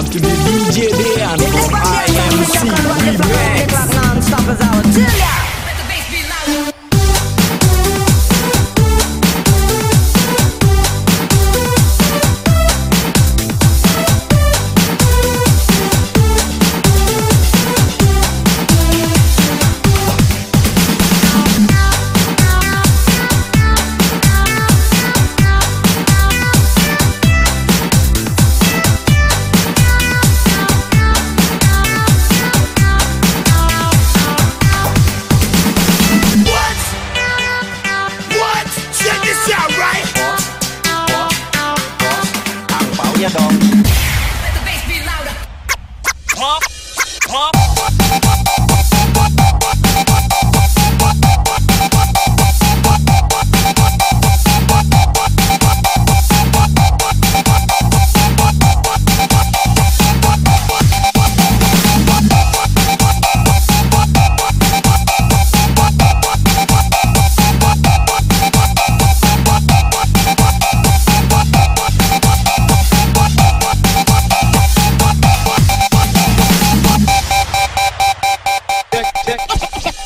out to the DJ Dan from IMC. We blast.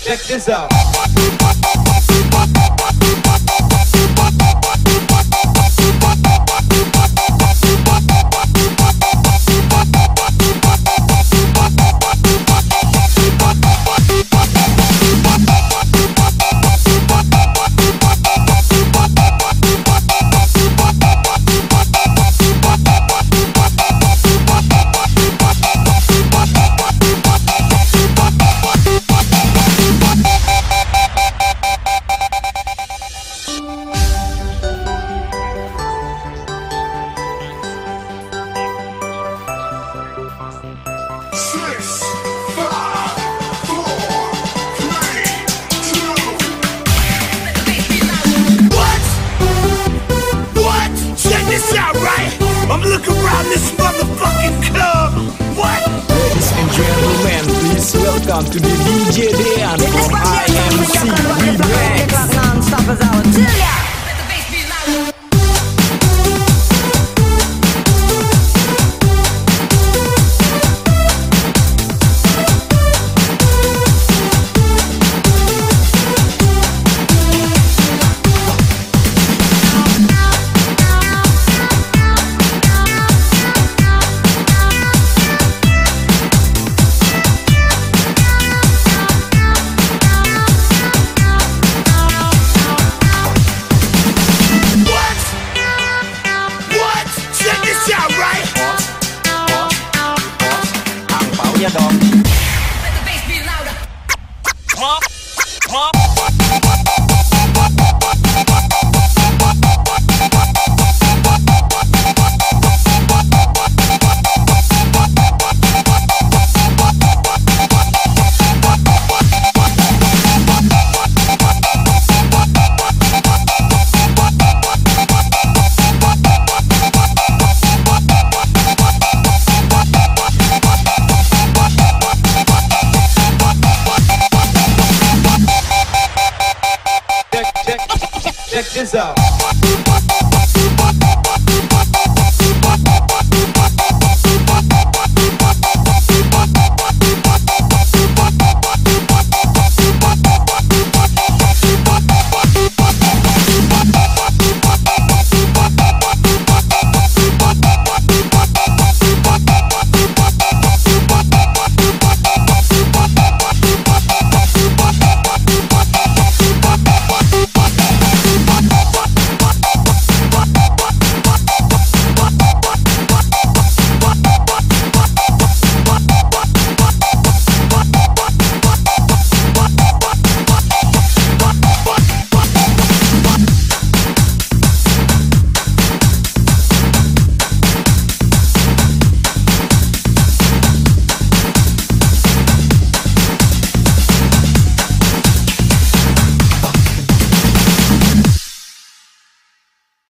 Check this out. welcome to the DJ Dan from IMC Remix. Bye. hands up.